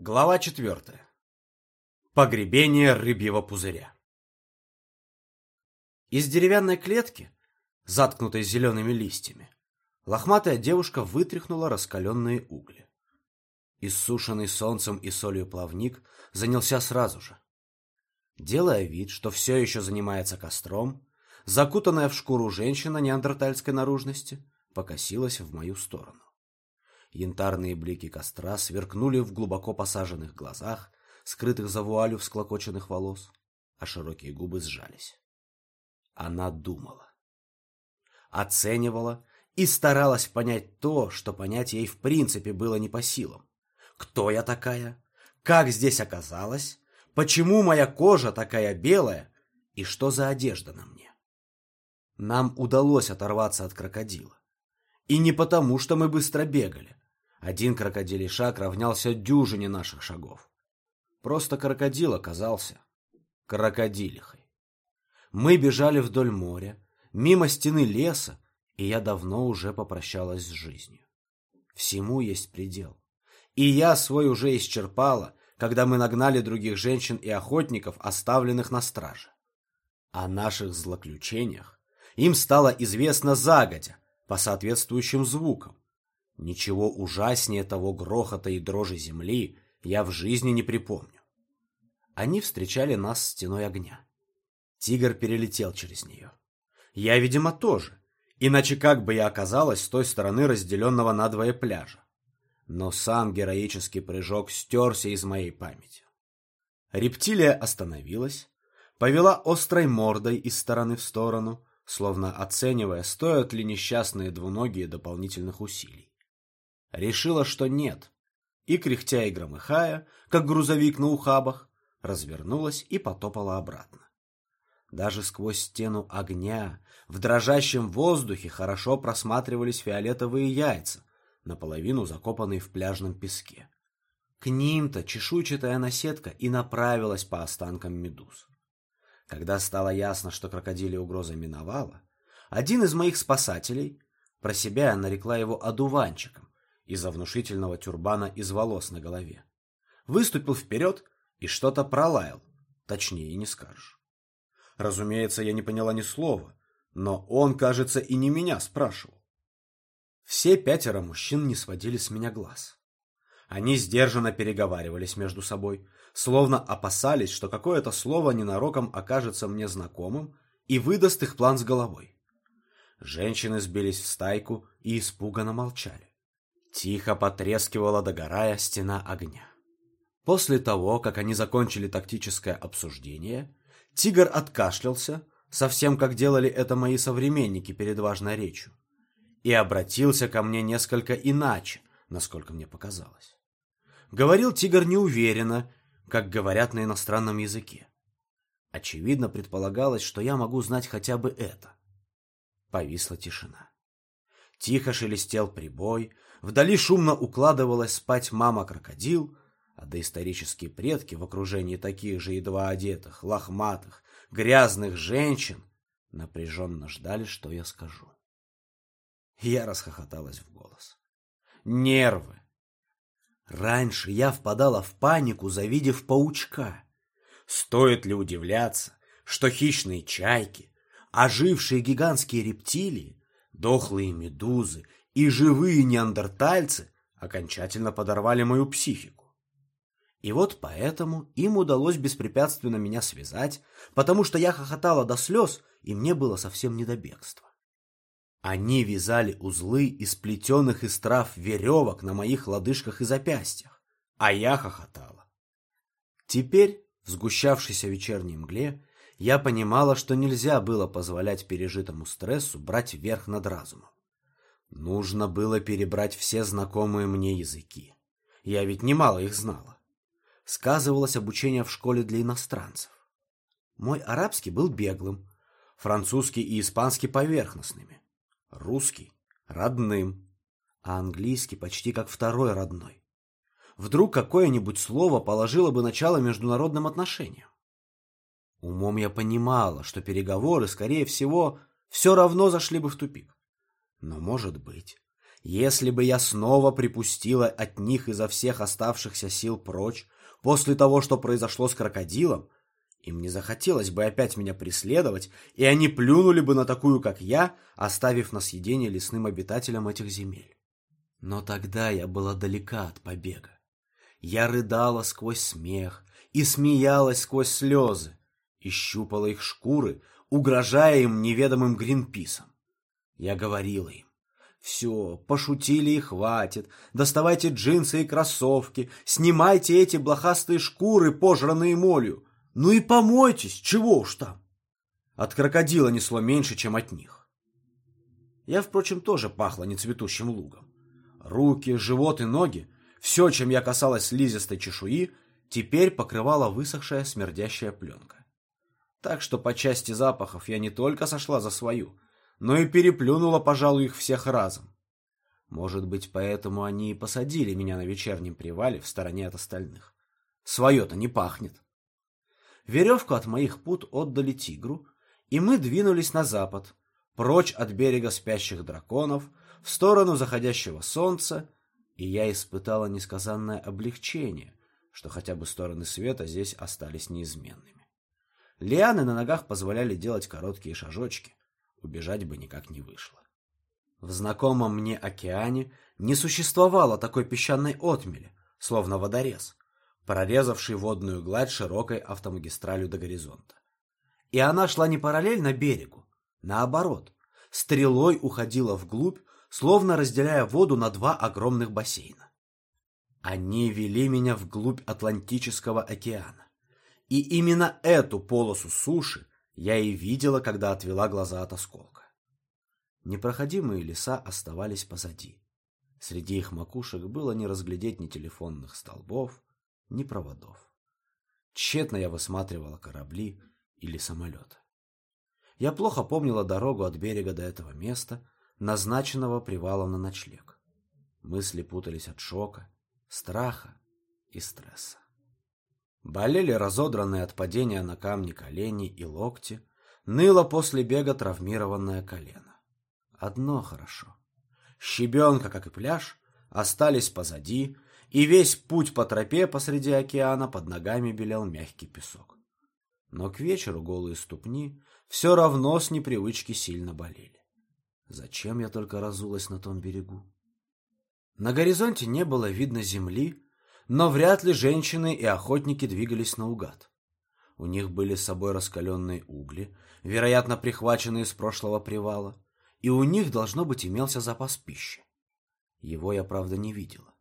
Глава четвертая. Погребение рыбьего пузыря. Из деревянной клетки, заткнутой зелеными листьями, лохматая девушка вытряхнула раскаленные угли. Иссушенный солнцем и солью плавник занялся сразу же. Делая вид, что все еще занимается костром, закутанная в шкуру женщина неандертальской наружности покосилась в мою сторону. Янтарные блики костра сверкнули в глубоко посаженных глазах, скрытых за вуалью всклокоченных волос, а широкие губы сжались. Она думала. Оценивала и старалась понять то, что понять ей в принципе было не по силам. Кто я такая? Как здесь оказалась? Почему моя кожа такая белая? И что за одежда на мне? Нам удалось оторваться от крокодила. И не потому, что мы быстро бегали. Один крокодилий шаг равнялся дюжине наших шагов. Просто крокодил оказался крокодилихой. Мы бежали вдоль моря, мимо стены леса, и я давно уже попрощалась с жизнью. Всему есть предел. И я свой уже исчерпала, когда мы нагнали других женщин и охотников, оставленных на страже. О наших злоключениях им стало известно загодя, по соответствующим звукам. Ничего ужаснее того грохота и дрожи земли я в жизни не припомню. Они встречали нас стеной огня. Тигр перелетел через нее. Я, видимо, тоже. Иначе как бы я оказалась с той стороны разделенного надвое пляжа? Но сам героический прыжок стерся из моей памяти. Рептилия остановилась, повела острой мордой из стороны в сторону, словно оценивая, стоят ли несчастные двуногие дополнительных усилий. Решила, что нет, и, кряхтя и громыхая, как грузовик на ухабах, развернулась и потопала обратно. Даже сквозь стену огня в дрожащем воздухе хорошо просматривались фиолетовые яйца, наполовину закопанные в пляжном песке. К ним-то чешуйчатая наседка и направилась по останкам медуз. Когда стало ясно, что крокодилия угроза миновала, один из моих спасателей, про себя я нарекла его одуванчиком из-за внушительного тюрбана из волос на голове, выступил вперед и что-то пролаял, точнее не скажешь. Разумеется, я не поняла ни слова, но он, кажется, и не меня спрашивал. Все пятеро мужчин не сводили с меня глаз. Они сдержанно переговаривались между собой, словно опасались, что какое-то слово ненароком окажется мне знакомым и выдаст их план с головой. Женщины сбились в стайку и испуганно молчали. Тихо потрескивала, догорая, стена огня. После того, как они закончили тактическое обсуждение, тигр откашлялся, совсем как делали это мои современники перед важной речью, и обратился ко мне несколько иначе, насколько мне показалось. Говорил тигр неуверенно как говорят на иностранном языке. Очевидно, предполагалось, что я могу знать хотя бы это. Повисла тишина. Тихо шелестел прибой, вдали шумно укладывалась спать мама-крокодил, а доисторические предки в окружении таких же едва одетых, лохматых, грязных женщин напряженно ждали, что я скажу. Я расхохоталась в голос. Нервы, Раньше я впадала в панику, завидев паучка. Стоит ли удивляться, что хищные чайки, ожившие гигантские рептилии, дохлые медузы и живые неандертальцы окончательно подорвали мою психику? И вот поэтому им удалось беспрепятственно меня связать, потому что я хохотала до слез, и мне было совсем не до бегства. Они вязали узлы из плетеных из трав веревок на моих лодыжках и запястьях, а я хохотала. Теперь, в сгущавшейся вечерней мгле, я понимала, что нельзя было позволять пережитому стрессу брать верх над разумом. Нужно было перебрать все знакомые мне языки. Я ведь немало их знала. Сказывалось обучение в школе для иностранцев. Мой арабский был беглым, французский и испанский поверхностными. Русский – родным, а английский почти как второй родной. Вдруг какое-нибудь слово положило бы начало международным отношениям. Умом я понимала, что переговоры, скорее всего, все равно зашли бы в тупик. Но, может быть, Если бы я снова припустила от них изо всех оставшихся сил прочь, после того, что произошло с крокодилом, им не захотелось бы опять меня преследовать, и они плюнули бы на такую, как я, оставив на съедение лесным обитателям этих земель. Но тогда я была далека от побега. Я рыдала сквозь смех и смеялась сквозь слезы, и щупала их шкуры, угрожая им неведомым Гринписом. Я говорила им, все, пошутили и хватит, доставайте джинсы и кроссовки, снимайте эти блохастые шкуры, пожранные молью, ну и помойтесь, чего уж там. От крокодила несло меньше, чем от них. Я, впрочем, тоже пахла нецветущим лугом. Руки, живот и ноги, все, чем я касалась слизистой чешуи, теперь покрывала высохшая смердящая пленка. Так что по части запахов я не только сошла за свою, но и переплюнула, пожалуй, их всех разом. Может быть, поэтому они и посадили меня на вечернем привале в стороне от остальных. Свое-то не пахнет. Веревку от моих пут отдали тигру, и мы двинулись на запад, прочь от берега спящих драконов, в сторону заходящего солнца, и я испытала несказанное облегчение, что хотя бы стороны света здесь остались неизменными. Лианы на ногах позволяли делать короткие шажочки, убежать бы никак не вышло. В знакомом мне океане не существовало такой песчаной отмели, словно водорез, прорезавший водную гладь широкой автомагистралью до горизонта. И она шла не параллельно берегу, наоборот, стрелой уходила вглубь, словно разделяя воду на два огромных бассейна. Они вели меня вглубь Атлантического океана. И именно эту полосу суши я и видела, когда отвела глаза от осколка. Непроходимые леса оставались позади. Среди их макушек было не разглядеть ни телефонных столбов, ни проводов. Тщетно я высматривала корабли или самолеты. Я плохо помнила дорогу от берега до этого места, назначенного привалом на ночлег. Мысли путались от шока, страха и стресса. Болели разодранные от падения на камни колени и локти, ныло после бега травмированное колено. Одно хорошо. Щебенка, как и пляж, остались позади, и весь путь по тропе посреди океана под ногами белел мягкий песок. Но к вечеру голые ступни все равно с непривычки сильно болели. Зачем я только разулась на том берегу? На горизонте не было видно земли, но вряд ли женщины и охотники двигались наугад. У них были с собой раскаленные угли, вероятно, прихваченные с прошлого привала, и у них, должно быть, имелся запас пищи. Его я, правда, не видела.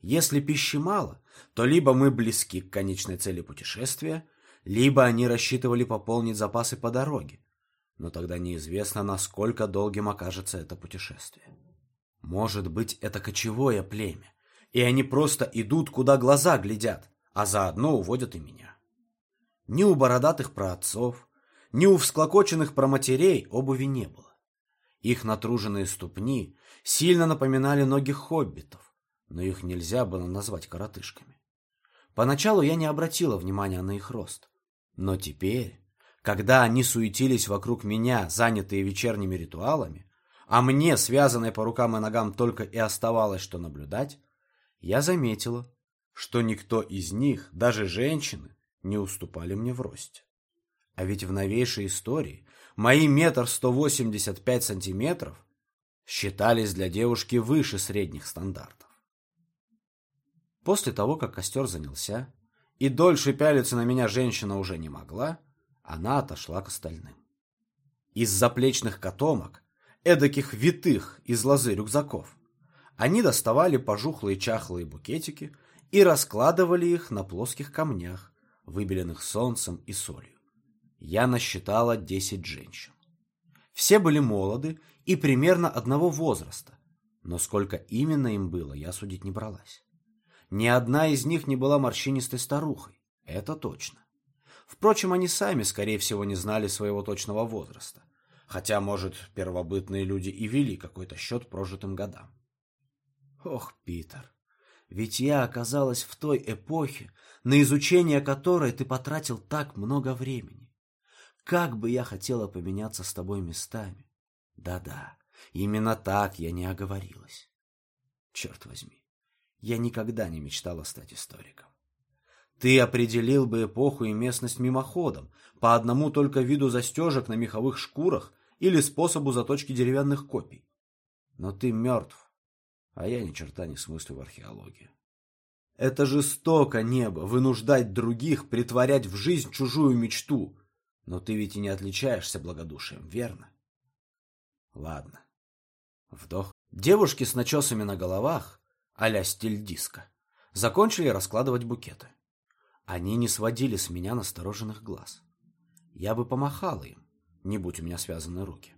Если пищи мало, то либо мы близки к конечной цели путешествия, либо они рассчитывали пополнить запасы по дороге, но тогда неизвестно, насколько долгим окажется это путешествие. Может быть, это кочевое племя, и они просто идут, куда глаза глядят, а заодно уводят и меня. Ни у бородатых праотцов, ни у всклокоченных проматерей обуви не было. Их натруженные ступни сильно напоминали ноги хоббитов, но их нельзя было назвать коротышками. Поначалу я не обратила внимания на их рост, но теперь, когда они суетились вокруг меня, занятые вечерними ритуалами, а мне, связанной по рукам и ногам, только и оставалось, что наблюдать, я заметила, что никто из них, даже женщины, не уступали мне в росте. А ведь в новейшей истории мои метр сто восемьдесят пять сантиметров считались для девушки выше средних стандартов. После того, как костер занялся, и дольше пялиться на меня женщина уже не могла, она отошла к остальным. Из заплечных котомок, эдаких витых из лозы рюкзаков, они доставали пожухлые чахлые букетики и раскладывали их на плоских камнях, выбеленных солнцем и солью. Я насчитала десять женщин. Все были молоды и примерно одного возраста, но сколько именно им было, я судить не бралась. Ни одна из них не была морщинистой старухой, это точно. Впрочем, они сами, скорее всего, не знали своего точного возраста, хотя, может, первобытные люди и вели какой-то счет прожитым годам. Ох, Питер, ведь я оказалась в той эпохе, на изучение которой ты потратил так много времени. Как бы я хотела поменяться с тобой местами. Да-да, именно так я не оговорилась. Черт возьми, я никогда не мечтала стать историком. Ты определил бы эпоху и местность мимоходом, по одному только виду застежек на меховых шкурах или способу заточки деревянных копий. Но ты мертв, а я ни черта не смыслю в археологии. Это жестоко, небо, вынуждать других притворять в жизнь чужую мечту. Но ты ведь и не отличаешься благодушием, верно? Ладно. Вдох. Девушки с начесами на головах, а-ля стиль диска, закончили раскладывать букеты. Они не сводили с меня настороженных глаз. Я бы помахала им, не будь у меня связаны руки.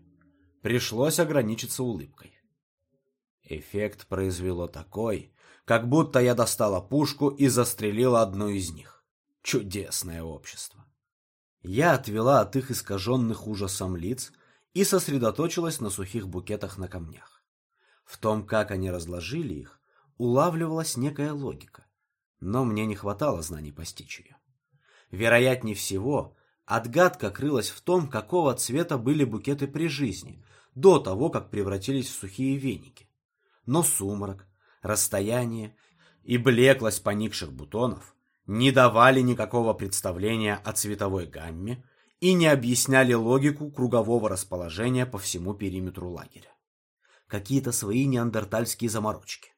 Пришлось ограничиться улыбкой. Эффект произвело такой, как будто я достала пушку и застрелила одну из них. Чудесное общество. Я отвела от их искаженных ужасом лиц и сосредоточилась на сухих букетах на камнях. В том, как они разложили их, улавливалась некая логика, но мне не хватало знаний постичь ее. Вероятнее всего, отгадка крылась в том, какого цвета были букеты при жизни, до того, как превратились в сухие веники. Но сумрак, расстояние и блеклость поникших бутонов не давали никакого представления о цветовой гамме и не объясняли логику кругового расположения по всему периметру лагеря. Какие-то свои неандертальские заморочки.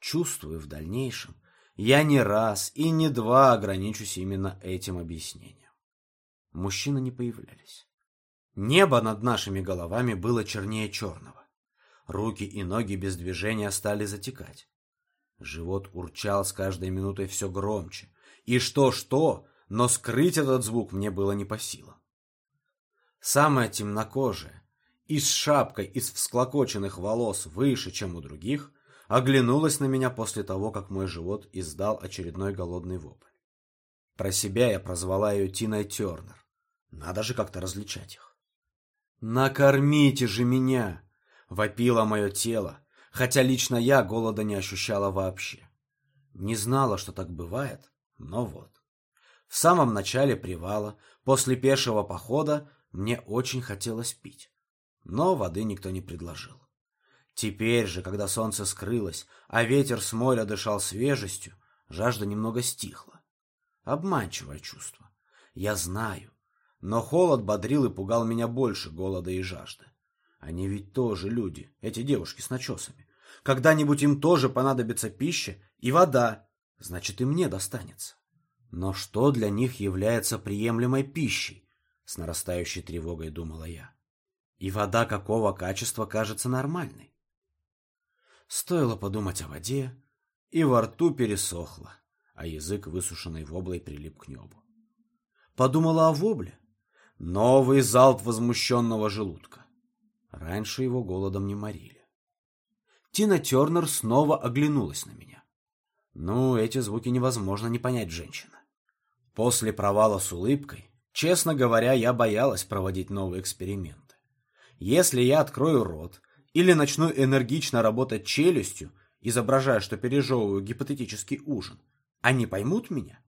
Чувствую в дальнейшем, я не раз и не два ограничусь именно этим объяснением. Мужчины не появлялись. Небо над нашими головами было чернее черного. Руки и ноги без движения стали затекать. Живот урчал с каждой минутой все громче. И что-что, но скрыть этот звук мне было не по силам. Самая темнокожая, и с шапкой из всклокоченных волос выше, чем у других, оглянулась на меня после того, как мой живот издал очередной голодный вопль. Про себя я прозвала ее Тиной Тернер. Надо же как-то различать их. «Накормите же меня!» Вопило мое тело, хотя лично я голода не ощущала вообще. Не знала, что так бывает, но вот. В самом начале привала, после пешего похода, мне очень хотелось пить. Но воды никто не предложил. Теперь же, когда солнце скрылось, а ветер с моря дышал свежестью, жажда немного стихла. Обманчивое чувство. Я знаю. Но холод бодрил и пугал меня больше голода и жажды. Они ведь тоже люди, эти девушки с начесами. Когда-нибудь им тоже понадобится пища и вода, значит и мне достанется. Но что для них является приемлемой пищей? С нарастающей тревогой думала я. И вода какого качества кажется нормальной? Стоило подумать о воде, и во рту пересохло, а язык, высушенный воблой, прилип к небу. Подумала о вобле. Новый залп возмущенного желудка. Раньше его голодом не морили. Тина Тернер снова оглянулась на меня. Ну, эти звуки невозможно не понять женщина. После провала с улыбкой, честно говоря, я боялась проводить новые эксперименты. Если я открою рот или начну энергично работать челюстью, изображая, что пережевываю гипотетический ужин, они поймут меня?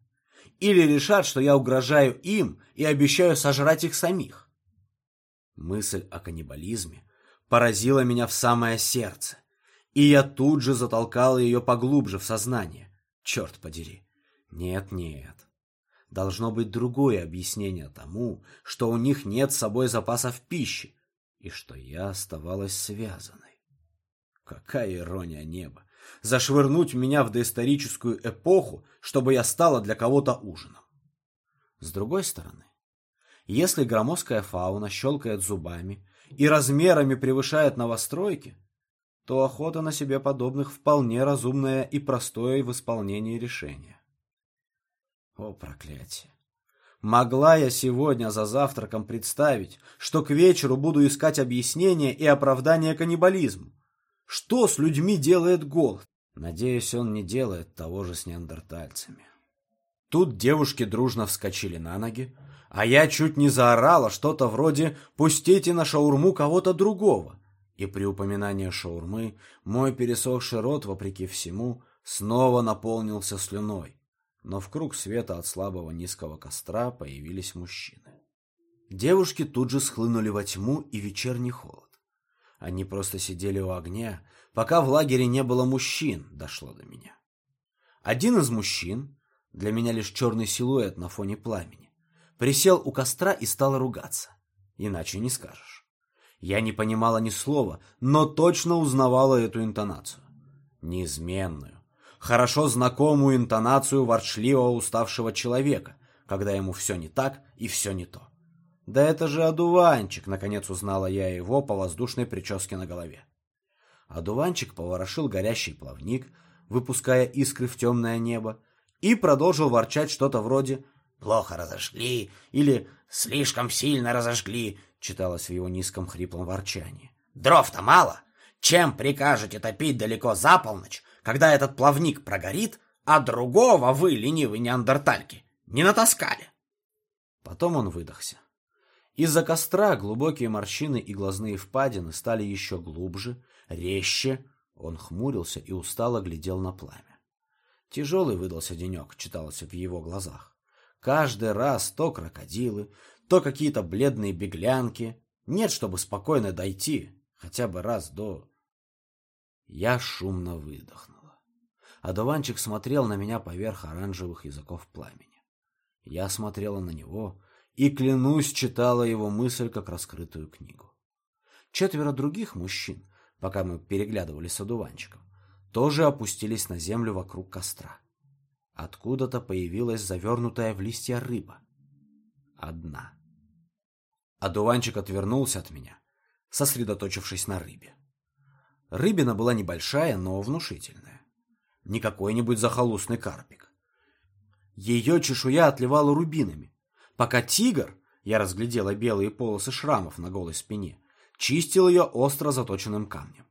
Или решат, что я угрожаю им и обещаю сожрать их самих? Мысль о каннибализме поразила меня в самое сердце, и я тут же затолкал ее поглубже в сознание. Черт подери. Нет-нет. Должно быть другое объяснение тому, что у них нет с собой запасов пищи, и что я оставалась связанной. Какая ирония неба! Зашвырнуть меня в доисторическую эпоху, чтобы я стала для кого-то ужином. С другой стороны, если громоздкая фауна щелкает зубами и размерами превышает новостройки, то охота на себе подобных вполне разумное и простое в исполнении решение. О, проклятие! Могла я сегодня за завтраком представить, что к вечеру буду искать объяснение и оправдание каннибализму. Что с людьми делает голод? Надеюсь, он не делает того же с неандертальцами. Тут девушки дружно вскочили на ноги, а я чуть не заорала что-то вроде «пустите на шаурму кого-то другого». И при упоминании шаурмы мой пересохший рот, вопреки всему, снова наполнился слюной. Но в круг света от слабого низкого костра появились мужчины. Девушки тут же схлынули во тьму и вечерний холод. Они просто сидели у огня, пока в лагере не было мужчин, дошло до меня. Один из мужчин, для меня лишь черный силуэт на фоне пламени, присел у костра и стал ругаться. Иначе не скажешь. Я не понимала ни слова, но точно узнавала эту интонацию. Неизменную, хорошо знакомую интонацию ворчливого уставшего человека, когда ему все не так и все не то. Да это же одуванчик, наконец узнала я его по воздушной прическе на голове. Одуванчик поворошил горящий плавник, выпуская искры в темное небо, и продолжил ворчать что-то вроде «плохо разожгли» или «слишком сильно разожгли», читалось в его низком хриплом ворчании. «Дров-то мало! Чем прикажете топить далеко за полночь, когда этот плавник прогорит, а другого вы, ленивые неандертальки, не натаскали?» Потом он выдохся. Из-за костра глубокие морщины и глазные впадины стали еще глубже, резче. Он хмурился и устало глядел на пламя. Тяжелый выдался денек, читалось в его глазах. Каждый раз то крокодилы, то какие-то бледные беглянки. Нет, чтобы спокойно дойти, хотя бы раз до... Я шумно выдохнула. Адуванчик смотрел на меня поверх оранжевых языков пламени. Я смотрела на него и, клянусь, читала его мысль, как раскрытую книгу. Четверо других мужчин, пока мы переглядывали с одуванчиком, тоже опустились на землю вокруг костра. Откуда-то появилась завернутая в листья рыба. Одна. Одуванчик отвернулся от меня, сосредоточившись на рыбе. Рыбина была небольшая, но внушительная. Не какой-нибудь захолустный карпик. Ее чешуя отливала рубинами, пока тигр, я разглядела белые полосы шрамов на голой спине, чистил ее остро заточенным камнем.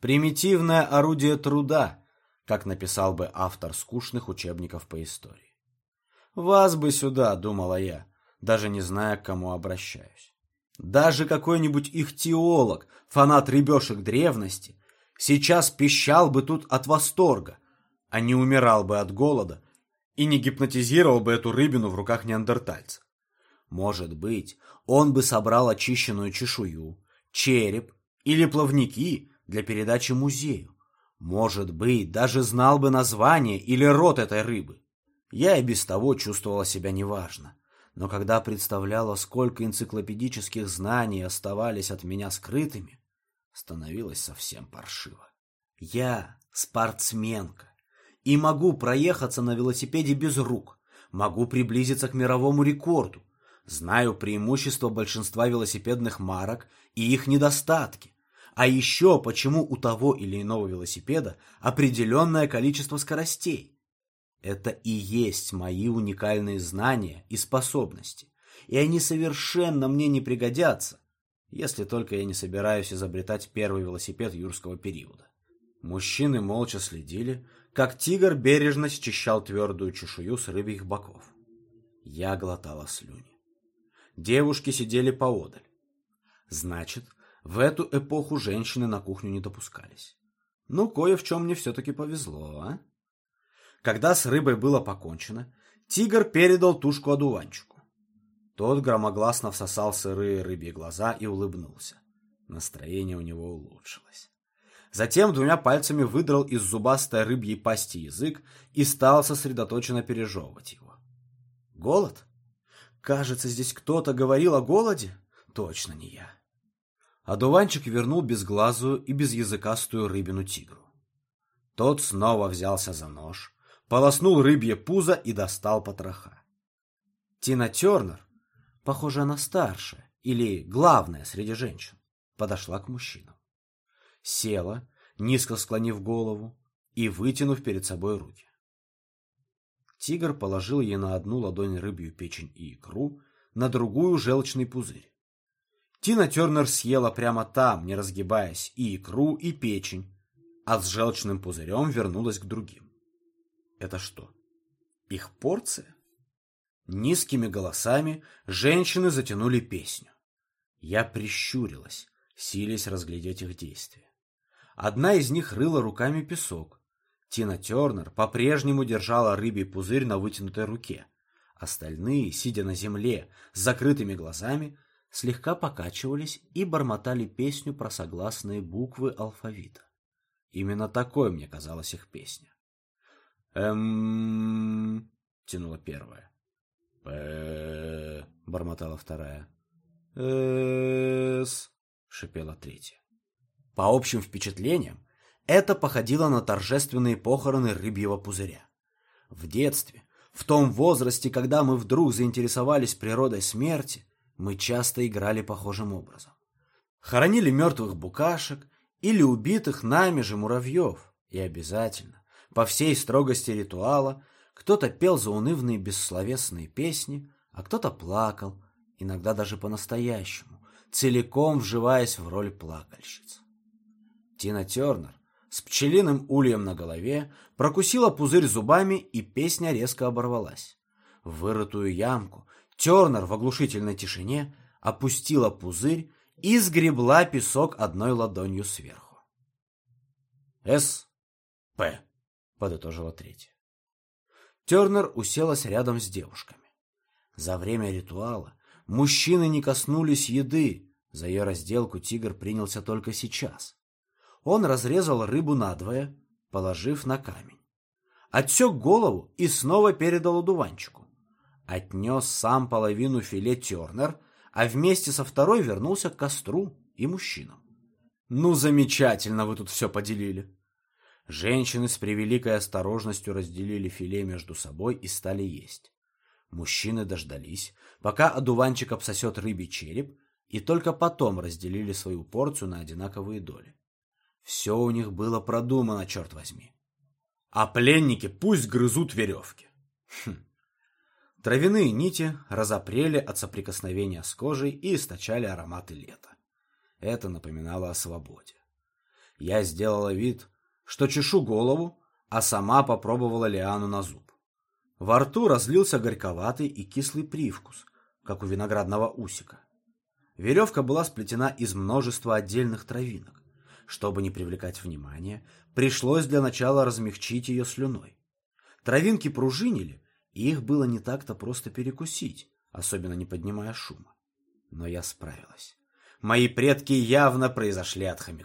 Примитивное орудие труда, как написал бы автор скучных учебников по истории. «Вас бы сюда», — думала я, даже не зная, к кому обращаюсь. Даже какой-нибудь их теолог, фанат ребешек древности, сейчас пищал бы тут от восторга, а не умирал бы от голода и не гипнотизировал бы эту рыбину в руках неандертальца. Может быть, он бы собрал очищенную чешую, череп или плавники для передачи музею. Может быть, даже знал бы название или род этой рыбы. Я и без того чувствовала себя неважно. Но когда представляла, сколько энциклопедических знаний оставались от меня скрытыми, становилось совсем паршиво. Я спортсменка и могу проехаться на велосипеде без рук, могу приблизиться к мировому рекорду, знаю преимущества большинства велосипедных марок и их недостатки, а еще почему у того или иного велосипеда определенное количество скоростей. Это и есть мои уникальные знания и способности, и они совершенно мне не пригодятся, если только я не собираюсь изобретать первый велосипед юрского периода. Мужчины молча следили, как тигр бережно счищал твердую чешую с рыбьих боков. Я глотала слюни. Девушки сидели поодаль. Значит, в эту эпоху женщины на кухню не допускались. Ну, кое в чем мне все-таки повезло, а? Когда с рыбой было покончено, тигр передал тушку одуванчику. Тот громогласно всосал сырые рыбьи глаза и улыбнулся. Настроение у него улучшилось. Затем двумя пальцами выдрал из зубастой рыбьей пасти язык и стал сосредоточенно пережевывать его. Голод? Кажется, здесь кто-то говорил о голоде? Точно не я. Одуванчик вернул безглазую и безязыкастую рыбину тигру. Тот снова взялся за нож, полоснул рыбье пузо и достал потроха. Тина Тернер, похоже, она старшая или главная среди женщин, подошла к мужчинам села, низко склонив голову и вытянув перед собой руки. Тигр положил ей на одну ладонь рыбью печень и икру, на другую желчный пузырь. Тина Тернер съела прямо там, не разгибаясь, и икру, и печень, а с желчным пузырем вернулась к другим. Это что, их порция? Низкими голосами женщины затянули песню. Я прищурилась, силясь разглядеть их действия. Одна из них рыла руками песок. Тина Тернер по-прежнему держала рыбий пузырь на вытянутой руке. Остальные, сидя на земле с закрытыми глазами, слегка покачивались и бормотали песню про согласные буквы алфавита. Именно такой мне казалась их песня. «Эм...» — тянула первая. «П...» — бормотала вторая. «Эс...» — шипела третья. По общим впечатлениям, это походило на торжественные похороны рыбьего пузыря. В детстве, в том возрасте, когда мы вдруг заинтересовались природой смерти, мы часто играли похожим образом. Хоронили мертвых букашек или убитых нами же муравьев, и обязательно, по всей строгости ритуала, кто-то пел заунывные бессловесные песни, а кто-то плакал, иногда даже по-настоящему, целиком вживаясь в роль плакальщиц. Тина Тернер с пчелиным ульем на голове прокусила пузырь зубами, и песня резко оборвалась. В вырытую ямку Тернер в оглушительной тишине опустила пузырь и сгребла песок одной ладонью сверху. «С. П», — подытожила третья. Тернер уселась рядом с девушками. За время ритуала мужчины не коснулись еды, за ее разделку тигр принялся только сейчас. Он разрезал рыбу надвое, положив на камень. Отсек голову и снова передал одуванчику. Отнес сам половину филе Тернер, а вместе со второй вернулся к костру и мужчинам. «Ну, замечательно вы тут все поделили!» Женщины с превеликой осторожностью разделили филе между собой и стали есть. Мужчины дождались, пока одуванчик обсосет рыбий череп, и только потом разделили свою порцию на одинаковые доли. Все у них было продумано, черт возьми. А пленники пусть грызут веревки. Хм. Травяные нити разопрели от соприкосновения с кожей и источали ароматы лета. Это напоминало о свободе. Я сделала вид, что чешу голову, а сама попробовала лиану на зуб. Во рту разлился горьковатый и кислый привкус, как у виноградного усика. Веревка была сплетена из множества отдельных травинок. Чтобы не привлекать внимания, пришлось для начала размягчить ее слюной. Травинки пружинили, и их было не так-то просто перекусить, особенно не поднимая шума. Но я справилась. Мои предки явно произошли от хомяков.